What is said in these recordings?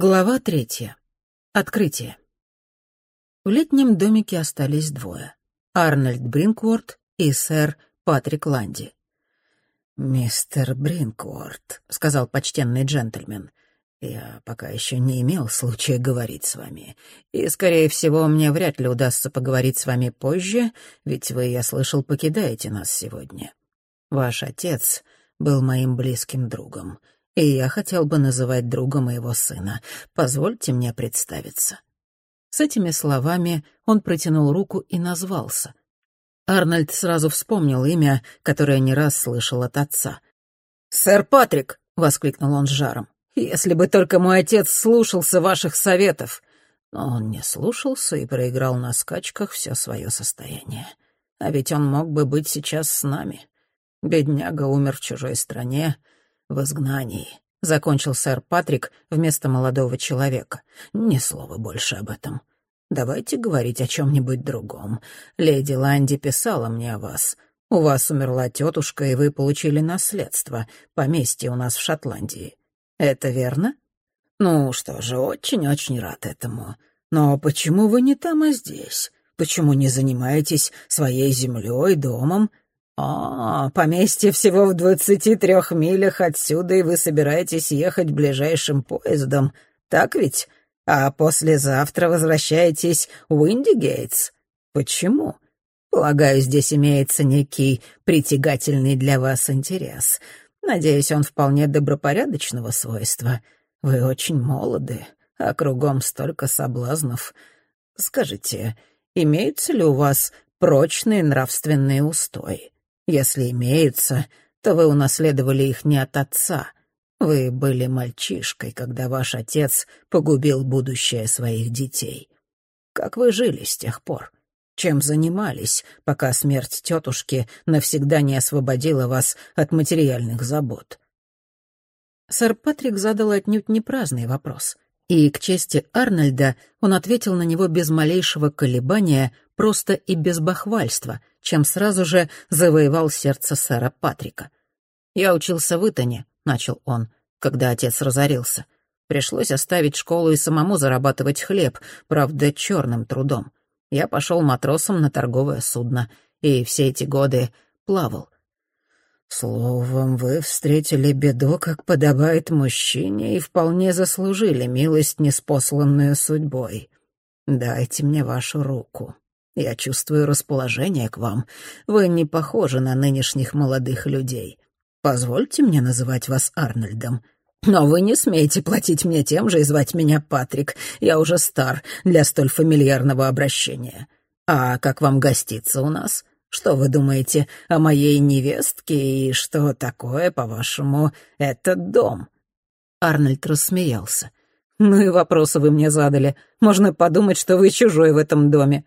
Глава третья. Открытие. В летнем домике остались двое. Арнольд Бринкворт и сэр Патрик Ланди. «Мистер Бринкворт», — сказал почтенный джентльмен, — «я пока еще не имел случая говорить с вами, и, скорее всего, мне вряд ли удастся поговорить с вами позже, ведь вы, я слышал, покидаете нас сегодня. Ваш отец был моим близким другом» и я хотел бы называть друга моего сына. Позвольте мне представиться». С этими словами он протянул руку и назвался. Арнольд сразу вспомнил имя, которое не раз слышал от отца. «Сэр Патрик!» — воскликнул он с жаром. «Если бы только мой отец слушался ваших советов!» Но он не слушался и проиграл на скачках все свое состояние. А ведь он мог бы быть сейчас с нами. Бедняга умер в чужой стране, в изгнании», — закончил сэр Патрик вместо молодого человека. «Ни слова больше об этом. Давайте говорить о чем-нибудь другом. Леди Ланди писала мне о вас. У вас умерла тетушка, и вы получили наследство, поместье у нас в Шотландии. Это верно? Ну что же, очень-очень рад этому. Но почему вы не там, а здесь? Почему не занимаетесь своей землей, домом? «О, поместье всего в двадцати трех милях отсюда, и вы собираетесь ехать ближайшим поездом, так ведь? А послезавтра возвращаетесь в Уиндигейтс. Почему? Полагаю, здесь имеется некий притягательный для вас интерес. Надеюсь, он вполне добропорядочного свойства. Вы очень молоды, а кругом столько соблазнов. Скажите, имеются ли у вас прочные нравственные устои?» Если имеются, то вы унаследовали их не от отца. Вы были мальчишкой, когда ваш отец погубил будущее своих детей. Как вы жили с тех пор? Чем занимались, пока смерть тетушки навсегда не освободила вас от материальных забот?» Сэр Патрик задал отнюдь не праздный вопрос — и, к чести Арнольда, он ответил на него без малейшего колебания, просто и без бахвальства, чем сразу же завоевал сердце сэра Патрика. «Я учился в Итоне», — начал он, когда отец разорился. Пришлось оставить школу и самому зарабатывать хлеб, правда, черным трудом. Я пошел матросом на торговое судно, и все эти годы плавал — «Словом, вы встретили беду, как подобает мужчине, и вполне заслужили милость, неспосланную судьбой. Дайте мне вашу руку. Я чувствую расположение к вам. Вы не похожи на нынешних молодых людей. Позвольте мне называть вас Арнольдом. Но вы не смеете платить мне тем же и звать меня Патрик. Я уже стар для столь фамильярного обращения. А как вам гоститься у нас?» Что вы думаете о моей невестке и что такое, по-вашему, этот дом?» Арнольд рассмеялся. «Ну и вопросы вы мне задали. Можно подумать, что вы чужой в этом доме».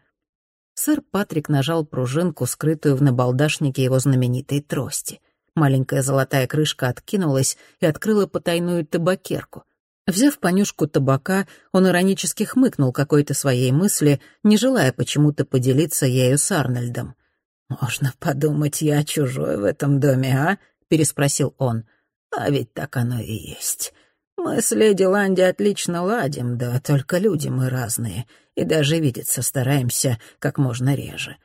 Сэр Патрик нажал пружинку, скрытую в набалдашнике его знаменитой трости. Маленькая золотая крышка откинулась и открыла потайную табакерку. Взяв понюшку табака, он иронически хмыкнул какой-то своей мысли, не желая почему-то поделиться ею с Арнольдом. «Можно подумать, я чужой в этом доме, а?» — переспросил он. «А ведь так оно и есть. Мы с леди Ланди отлично ладим, да только люди мы разные, и даже видеться стараемся как можно реже.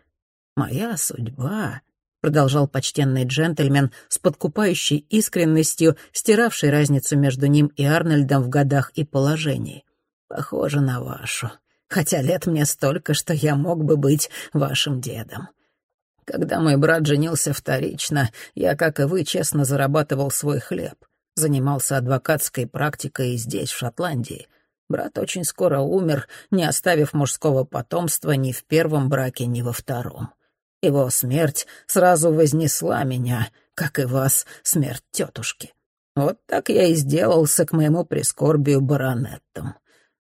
Моя судьба...» — продолжал почтенный джентльмен с подкупающей искренностью, стиравший разницу между ним и Арнольдом в годах и положении. «Похоже на вашу, хотя лет мне столько, что я мог бы быть вашим дедом. Когда мой брат женился вторично, я, как и вы, честно зарабатывал свой хлеб. Занимался адвокатской практикой здесь, в Шотландии. Брат очень скоро умер, не оставив мужского потомства ни в первом браке, ни во втором. Его смерть сразу вознесла меня, как и вас, смерть тетушки. Вот так я и сделался к моему прискорбию баронеттом.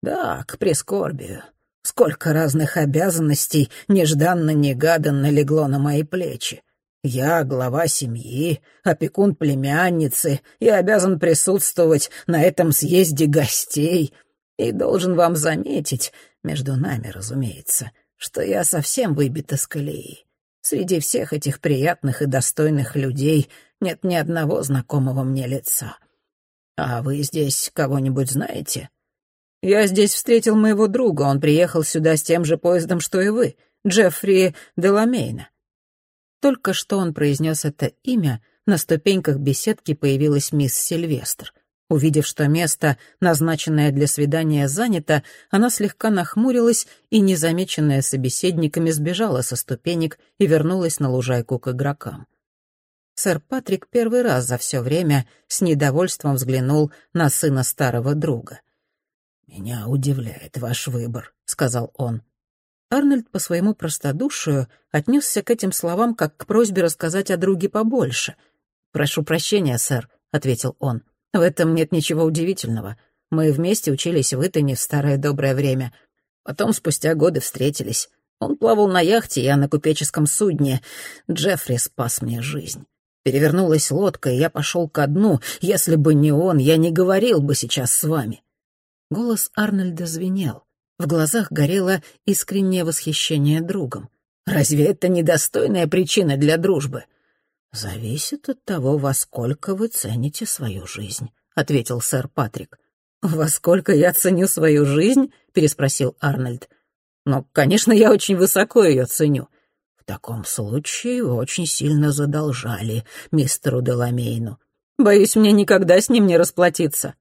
Да, к прискорбию. Сколько разных обязанностей нежданно-негаданно легло на мои плечи. Я глава семьи, опекун племянницы, и обязан присутствовать на этом съезде гостей. И должен вам заметить, между нами, разумеется, что я совсем выбит из колеи. Среди всех этих приятных и достойных людей нет ни одного знакомого мне лица. А вы здесь кого-нибудь знаете? Я здесь встретил моего друга, он приехал сюда с тем же поездом, что и вы, Джеффри Деламейна». Только что он произнес это имя, на ступеньках беседки появилась мисс Сильвестр. Увидев, что место, назначенное для свидания, занято, она слегка нахмурилась и, незамеченная собеседниками, сбежала со ступенек и вернулась на лужайку к игрокам. Сэр Патрик первый раз за все время с недовольством взглянул на сына старого друга. «Меня удивляет ваш выбор», — сказал он. Арнольд по своему простодушию отнесся к этим словам как к просьбе рассказать о друге побольше. «Прошу прощения, сэр», — ответил он. «В этом нет ничего удивительного. Мы вместе учились в Итоне в старое доброе время. Потом спустя годы встретились. Он плавал на яхте, я на купеческом судне. Джеффри спас мне жизнь. Перевернулась лодка, и я пошел ко дну. Если бы не он, я не говорил бы сейчас с вами. Голос Арнольда звенел. В глазах горело искреннее восхищение другом. «Разве это недостойная причина для дружбы?» «Зависит от того, во сколько вы цените свою жизнь», — ответил сэр Патрик. «Во сколько я ценю свою жизнь?» — переспросил Арнольд. «Ну, конечно, я очень высоко ее ценю». «В таком случае вы очень сильно задолжали мистеру Деламейну». «Боюсь, мне никогда с ним не расплатиться».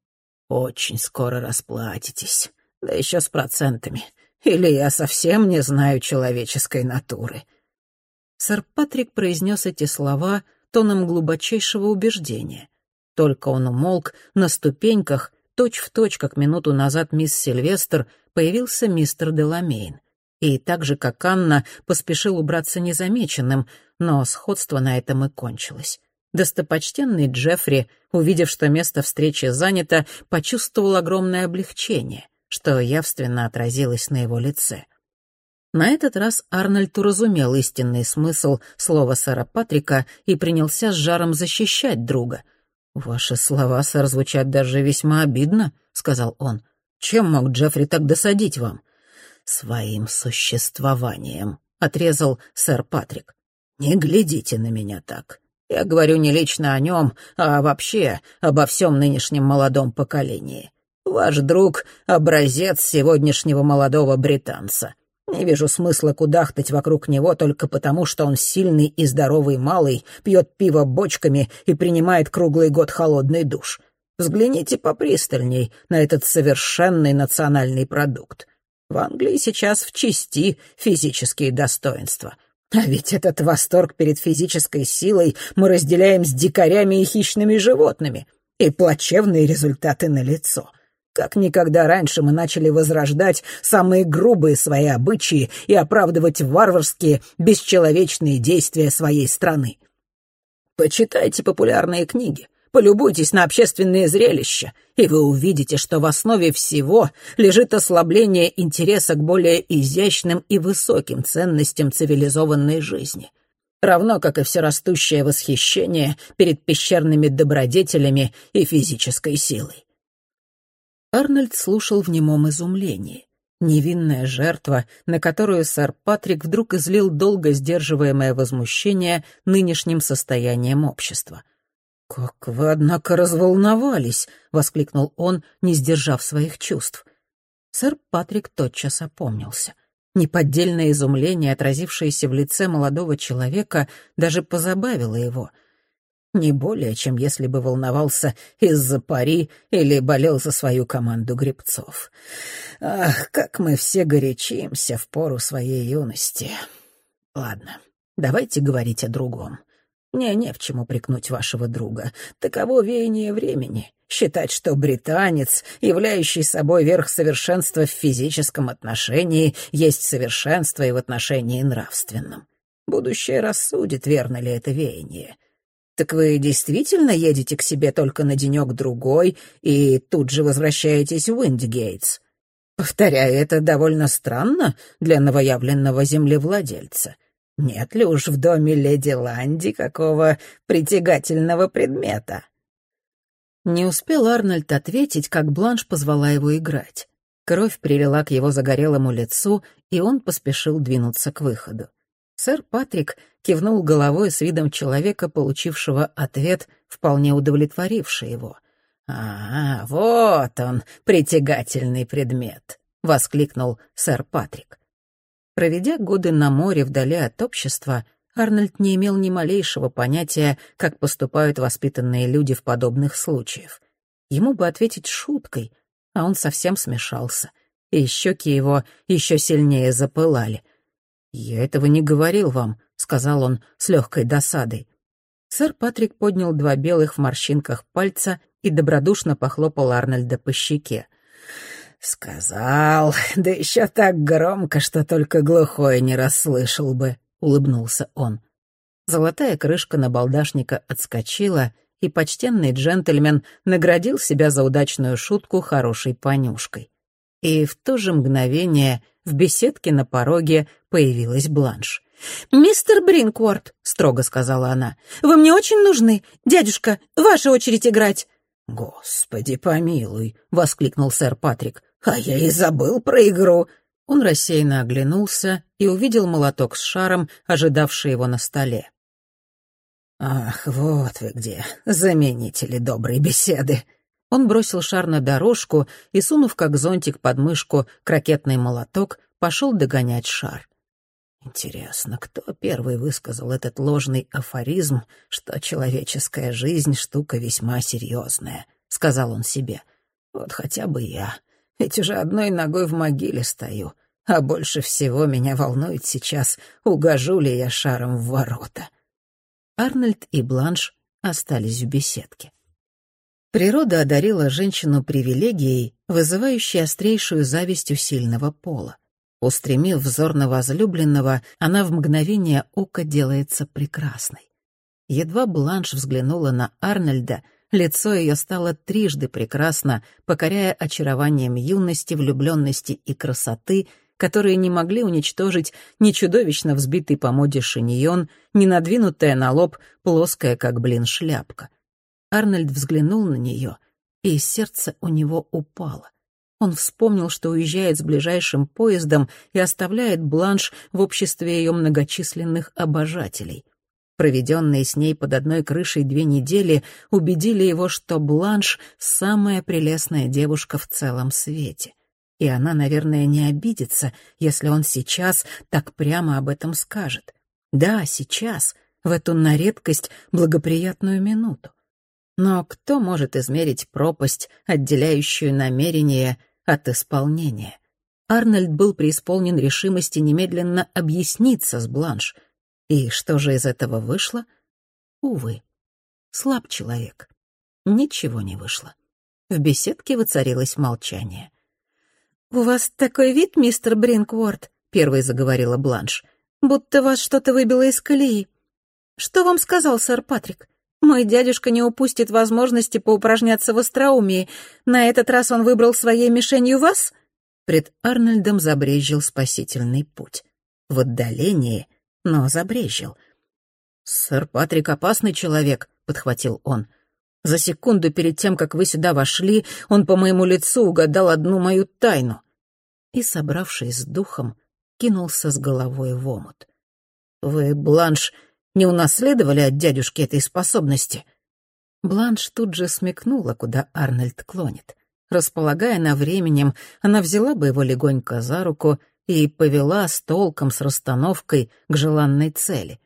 Очень скоро расплатитесь, да еще с процентами. Или я совсем не знаю человеческой натуры». Сэр Патрик произнес эти слова тоном глубочайшего убеждения. Только он умолк, на ступеньках, точь-в-точь, точь, как минуту назад мисс Сильвестр, появился мистер Деламейн. И так же, как Анна, поспешил убраться незамеченным, но сходство на этом и кончилось. Достопочтенный Джеффри, увидев, что место встречи занято, почувствовал огромное облегчение, что явственно отразилось на его лице. На этот раз Арнольд уразумел истинный смысл слова сэра Патрика и принялся с жаром защищать друга. «Ваши слова, сэр, звучат даже весьма обидно», — сказал он. «Чем мог Джеффри так досадить вам?» «Своим существованием», — отрезал сэр Патрик. «Не глядите на меня так. Я говорю не лично о нем, а вообще обо всем нынешнем молодом поколении. Ваш друг — образец сегодняшнего молодого британца. Не вижу смысла кудахтать вокруг него только потому, что он сильный и здоровый малый, пьет пиво бочками и принимает круглый год холодный душ. Взгляните попристальней на этот совершенный национальный продукт. В Англии сейчас в чести физические достоинства — а ведь этот восторг перед физической силой мы разделяем с дикарями и хищными животными. И плачевные результаты налицо. Как никогда раньше мы начали возрождать самые грубые свои обычаи и оправдывать варварские, бесчеловечные действия своей страны. Почитайте популярные книги, Полюбуйтесь на общественные зрелища, и вы увидите, что в основе всего лежит ослабление интереса к более изящным и высоким ценностям цивилизованной жизни, равно как и всерастущее восхищение перед пещерными добродетелями и физической силой. Арнольд слушал в немом изумлении. Невинная жертва, на которую сэр Патрик вдруг излил долго сдерживаемое возмущение нынешним состоянием общества — «Как вы, однако, разволновались!» — воскликнул он, не сдержав своих чувств. Сэр Патрик тотчас опомнился. Неподдельное изумление, отразившееся в лице молодого человека, даже позабавило его. Не более, чем если бы волновался из-за пари или болел за свою команду гребцов. Ах, как мы все горячимся в пору своей юности. Ладно, давайте говорить о другом. Мне не в чем упрекнуть вашего друга. Таково веяние времени. Считать, что британец, являющий собой верх совершенства в физическом отношении, есть совершенство и в отношении нравственном. Будущее рассудит, верно ли это веяние. Так вы действительно едете к себе только на денек-другой и тут же возвращаетесь в Уиндгейтс? Повторяю, это довольно странно для новоявленного землевладельца. Нет ли уж в доме леди Ланди какого притягательного предмета?» Не успел Арнольд ответить, как Бланш позвала его играть. Кровь прилила к его загорелому лицу, и он поспешил двинуться к выходу. Сэр Патрик кивнул головой с видом человека, получившего ответ, вполне удовлетворивший его. «А, вот он, притягательный предмет», — воскликнул сэр Патрик. Проведя годы на море вдали от общества, Арнольд не имел ни малейшего понятия, как поступают воспитанные люди в подобных случаях. Ему бы ответить шуткой, а он совсем смешался, и щеки его еще сильнее запылали. «Я этого не говорил вам», — сказал он с легкой досадой. Сэр Патрик поднял два белых в морщинках пальца и добродушно похлопал Арнольда по щеке. «Сказал, да еще так громко, что только глухой не расслышал бы», — улыбнулся он. Золотая крышка набалдашника отскочила, и почтенный джентльмен наградил себя за удачную шутку хорошей понюшкой. И в то же мгновение в беседке на пороге появилась Бланш. «Мистер Бринкворт», — строго сказала она, — «вы мне очень нужны. Дядюшка, ваша очередь играть». «Господи помилуй», — воскликнул сэр Патрик, — «а я и забыл про игру». Он рассеянно оглянулся и увидел молоток с шаром, ожидавший его на столе. «Ах, вот вы где, заменители доброй беседы!» Он бросил шар на дорожку и, сунув как зонтик под мышку крокетный молоток, пошел догонять шар. Интересно, кто первый высказал этот ложный афоризм, что человеческая жизнь — штука весьма серьезная, — сказал он себе. Вот хотя бы я, ведь уже одной ногой в могиле стою, а больше всего меня волнует сейчас, угожу ли я шаром в ворота. Арнольд и Бланш остались в беседке. Природа одарила женщину привилегией, вызывающей острейшую зависть у сильного пола. Устремив взор на возлюбленного, она в мгновение ока делается прекрасной. Едва Бланш взглянула на Арнольда, лицо ее стало трижды прекрасно, покоряя очарованием юности, влюбленности и красоты, которые не могли уничтожить ни чудовищно взбитый по моде шиньон, ни надвинутая на лоб плоская, как блин, шляпка. Арнольд взглянул на нее, и сердце у него упало. Он вспомнил, что уезжает с ближайшим поездом и оставляет Бланш в обществе ее многочисленных обожателей. Проведенные с ней под одной крышей две недели убедили его, что Бланш — самая прелестная девушка в целом свете. И она, наверное, не обидится, если он сейчас так прямо об этом скажет. Да, сейчас, в эту на редкость благоприятную минуту. Но кто может измерить пропасть, отделяющую намерение от исполнения? Арнольд был преисполнен решимости немедленно объясниться с Бланш. И что же из этого вышло? Увы, слаб человек. Ничего не вышло. В беседке воцарилось молчание. «У вас такой вид, мистер Бринкворт», — первой заговорила Бланш, «будто вас что-то выбило из колеи. Что вам сказал сэр Патрик? Мой дядюшка не упустит возможности поупражняться в остроумии. На этот раз он выбрал своей мишенью вас?» Пред Арнольдом забрежил спасительный путь. В отдалении, но забрежил. «Сэр Патрик опасный человек», — подхватил он. «За секунду перед тем, как вы сюда вошли, он по моему лицу угадал одну мою тайну». И, собравшись с духом, кинулся с головой в омут. «Вы, Бланш, не унаследовали от дядюшки этой способности?» Бланш тут же смекнула, куда Арнольд клонит. Располагая на временем, она взяла бы его легонько за руку и повела с толком, с расстановкой к желанной цели.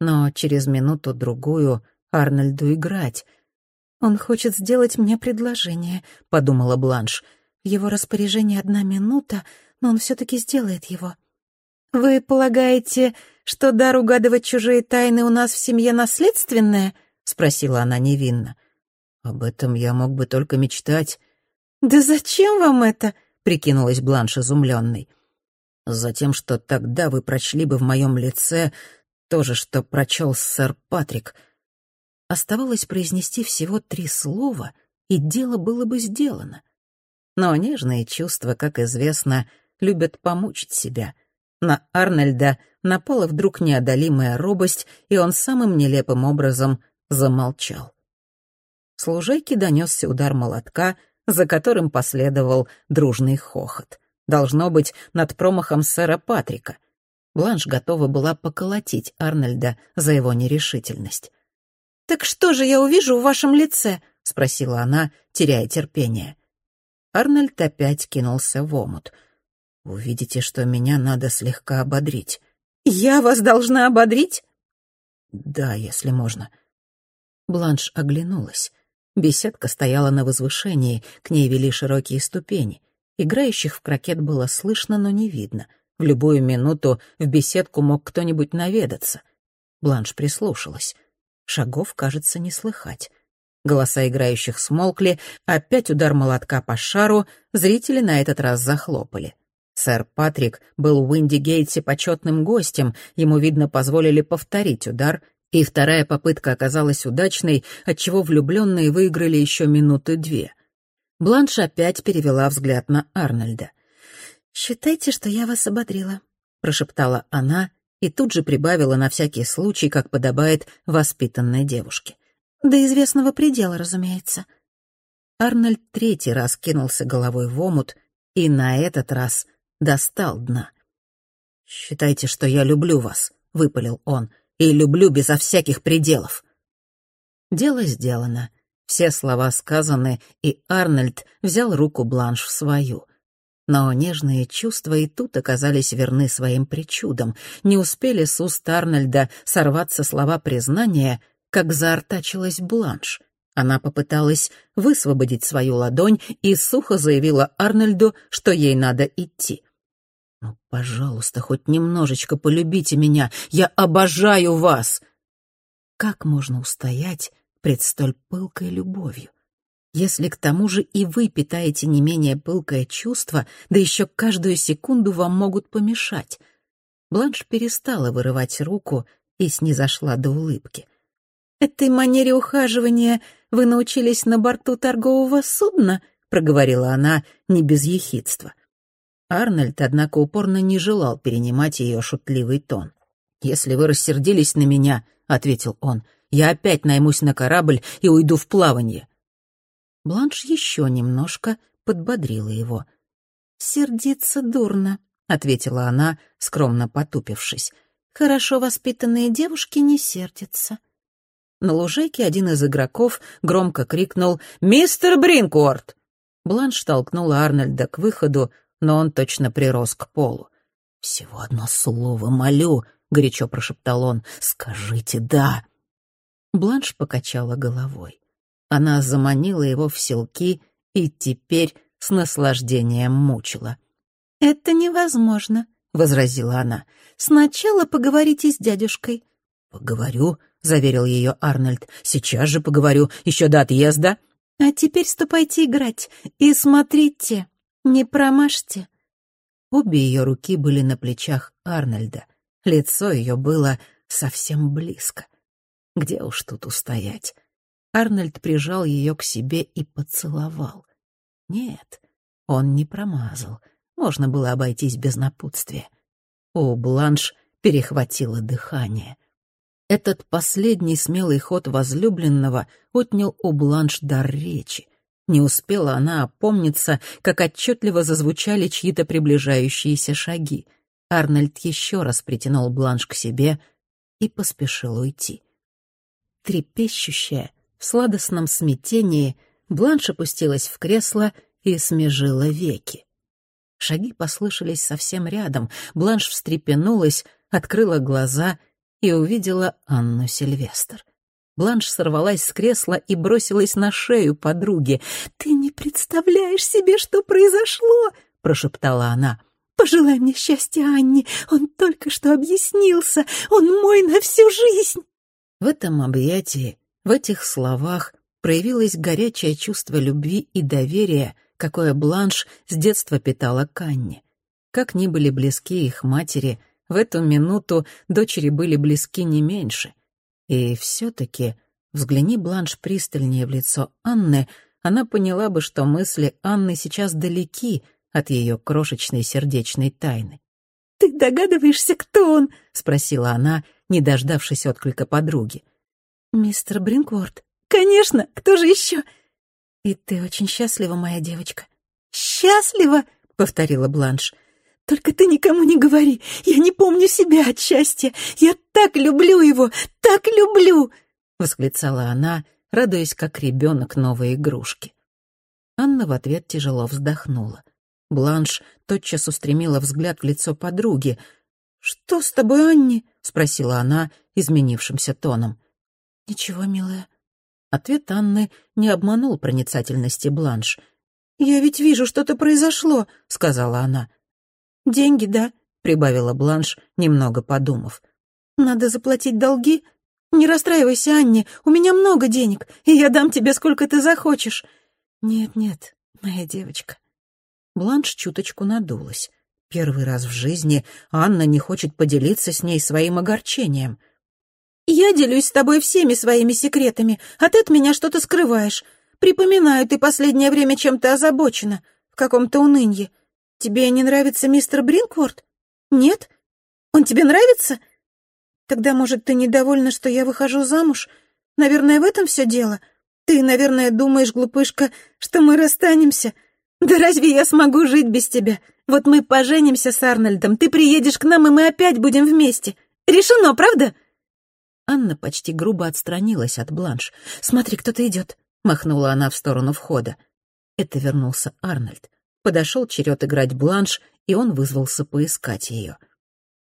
Но через минуту-другую Арнольду играть. «Он хочет сделать мне предложение», — подумала Бланш. «В его распоряжении одна минута, но он все-таки сделает его». «Вы полагаете, что дар угадывать чужие тайны у нас в семье наследственное?» — спросила она невинно. «Об этом я мог бы только мечтать». «Да зачем вам это?» — прикинулась Бланш изумленной. «Затем, что тогда вы прочли бы в моем лице то же, что прочел сэр Патрик». Оставалось произнести всего три слова, и дело было бы сделано. Но нежные чувства, как известно, любят помучить себя — на Арнольда напала вдруг неодолимая робость, и он самым нелепым образом замолчал. С донесся удар молотка, за которым последовал дружный хохот. Должно быть, над промахом сэра Патрика. Бланш готова была поколотить Арнольда за его нерешительность. «Так что же я увижу в вашем лице?» — спросила она, теряя терпение. Арнольд опять кинулся в омут. «Увидите, что меня надо слегка ободрить». «Я вас должна ободрить?» «Да, если можно». Бланш оглянулась. Беседка стояла на возвышении, к ней вели широкие ступени. Играющих в крокет было слышно, но не видно. В любую минуту в беседку мог кто-нибудь наведаться. Бланш прислушалась. Шагов, кажется, не слыхать. Голоса играющих смолкли, опять удар молотка по шару, зрители на этот раз захлопали. Сэр Патрик был в Уинди-Гейтсе почетным гостем, ему, видно, позволили повторить удар, и вторая попытка оказалась удачной, отчего влюбленные выиграли еще минуты две. Бланш опять перевела взгляд на Арнольда. «Считайте, что я вас ободрила», — прошептала она и тут же прибавила на всякий случай, как подобает воспитанной девушке. До известного предела, разумеется. Арнольд третий раз кинулся головой в омут и на этот раз достал дна. «Считайте, что я люблю вас», — выпалил он, — «и люблю безо всяких пределов». Дело сделано. Все слова сказаны, и Арнольд взял руку Бланш в свою. Но нежные чувства и тут оказались верны своим причудам. Не успели с уст Арнольда сорваться слова признания, как заортачилась Бланш. Она попыталась высвободить свою ладонь и сухо заявила Арнольду, что ей надо идти. «Ну, пожалуйста, хоть немножечко полюбите меня. Я обожаю вас!» Как можно устоять пред столь пылкой любовью? Если к тому же и вы питаете не менее пылкое чувство, да еще каждую секунду вам могут помешать. Бланш перестала вырывать руку и снизошла до улыбки. «Этой манере ухаживания вы научились на борту торгового судна?» — проговорила она не без ехидства. Арнольд, однако, упорно не желал перенимать ее шутливый тон. «Если вы рассердились на меня», — ответил он, — «я опять наймусь на корабль и уйду в плавание». Бланш еще немножко подбодрила его. «Сердиться дурно», — ответила она, скромно потупившись. «Хорошо воспитанные девушки не сердятся». На лужайке один из игроков громко крикнул «Мистер Бринкуорт!». Бланш толкнула Арнольда к выходу, но он точно прирос к полу. «Всего одно слово, молю!» — горячо прошептал он. «Скажите «да». Бланш покачала головой. Она заманила его в селки и теперь с наслаждением мучила. «Это невозможно», — возразила она. «Сначала поговорите с дядюшкой». «Поговорю», — заверил ее Арнольд. «Сейчас же поговорю, еще до отъезда». «А теперь ступайте играть и смотрите, не промажьте». Обе ее руки были на плечах Арнольда. Лицо ее было совсем близко. Где уж тут устоять? Арнольд прижал ее к себе и поцеловал. Нет, он не промазал. Можно было обойтись без напутствия. У Бланш перехватило дыхание. Этот последний смелый ход возлюбленного отнял у Бланш дар речи. Не успела она опомниться, как отчетливо зазвучали чьи-то приближающиеся шаги. Арнольд еще раз притянул Бланш к себе и поспешил уйти. Трепещущая, в сладостном смятении, Бланш опустилась в кресло и смежила веки. Шаги послышались совсем рядом. Бланш встрепенулась, открыла глаза — и увидела Анну Сильвестр. Бланш сорвалась с кресла и бросилась на шею подруги. «Ты не представляешь себе, что произошло!» — прошептала она. «Пожелай мне счастья, Анне! Он только что объяснился! Он мой на всю жизнь!» В этом объятии, в этих словах проявилось горячее чувство любви и доверия, какое Бланш с детства питала к Анне. Как ни были близки их матери — в эту минуту дочери были близки не меньше. И все-таки, взгляни Бланш пристальнее в лицо Анны, она поняла бы, что мысли Анны сейчас далеки от ее крошечной сердечной тайны. «Ты догадываешься, кто он?» — спросила она, не дождавшись отклика подруги. «Мистер Бринкворт». «Конечно, кто же еще?» «И ты очень счастлива, моя девочка». «Счастлива?» — повторила Бланш. Только ты никому не говори. Я не помню себя от счастья. Я так люблю его, так люблю!» — восклицала она, радуясь как ребенок новой игрушки. Анна в ответ тяжело вздохнула. Бланш тотчас устремила взгляд в лицо подруги. «Что с тобой, Анни?» — спросила она изменившимся тоном. «Ничего, милая». Ответ Анны не обманул проницательности Бланш. «Я ведь вижу, что-то произошло», — сказала она. «Деньги, да», — прибавила Бланш, немного подумав. «Надо заплатить долги? Не расстраивайся, Анни, у меня много денег, и я дам тебе сколько ты захочешь». «Нет-нет, моя девочка». Бланш чуточку надулась. Первый раз в жизни Анна не хочет поделиться с ней своим огорчением. «Я делюсь с тобой всеми своими секретами, а ты от меня что-то скрываешь. Припоминаю, ты последнее время чем-то озабочена, в каком-то унынье. Тебе не нравится мистер Бринкворт? Нет? Он тебе нравится? Тогда, может, ты недовольна, что я выхожу замуж? Наверное, в этом все дело. Ты, наверное, думаешь, глупышка, что мы расстанемся. Да разве я смогу жить без тебя? Вот мы поженимся с Арнольдом, ты приедешь к нам, и мы опять будем вместе. Решено, правда?» Анна почти грубо отстранилась от Бланш. «Смотри, кто-то идет», — махнула она в сторону входа. Это вернулся Арнольд. Подошел черед играть Бланш, и он вызвался поискать ее.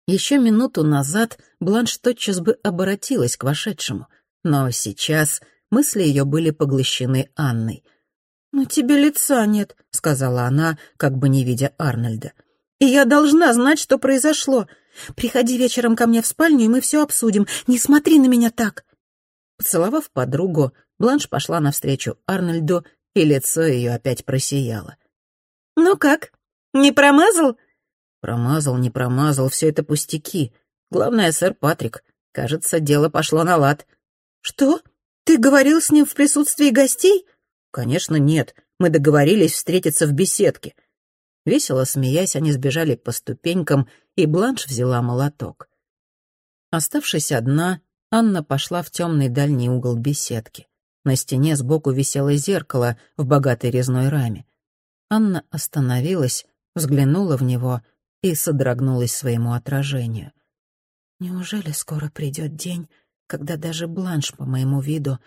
Еще минуту назад Бланш тотчас бы обратилась к вошедшему, но сейчас мысли ее были поглощены Анной — «Но тебе лица нет», — сказала она, как бы не видя Арнольда. «И я должна знать, что произошло. Приходи вечером ко мне в спальню, и мы все обсудим. Не смотри на меня так». Поцеловав подругу, Бланш пошла навстречу Арнольду, и лицо ее опять просияло. «Ну как, не промазал?» «Промазал, не промазал, все это пустяки. Главное, сэр Патрик. Кажется, дело пошло на лад». «Что? Ты говорил с ним в присутствии гостей?» «Конечно, нет. Мы договорились встретиться в беседке». Весело смеясь, они сбежали по ступенькам, и Бланш взяла молоток. Оставшись одна, Анна пошла в темный дальний угол беседки. На стене сбоку висело зеркало в богатой резной раме. Анна остановилась, взглянула в него и содрогнулась своему отражению. «Неужели скоро придет день, когда даже Бланш, по моему виду,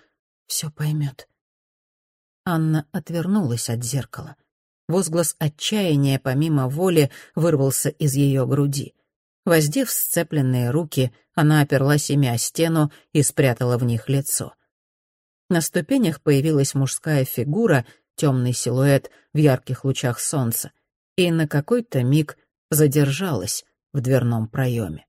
все поймет?» Анна отвернулась от зеркала. Возглас отчаяния помимо воли вырвался из ее груди. Воздев сцепленные руки, она оперлась ими о стену и спрятала в них лицо. На ступенях появилась мужская фигура, темный силуэт в ярких лучах солнца, и на какой-то миг задержалась в дверном проеме.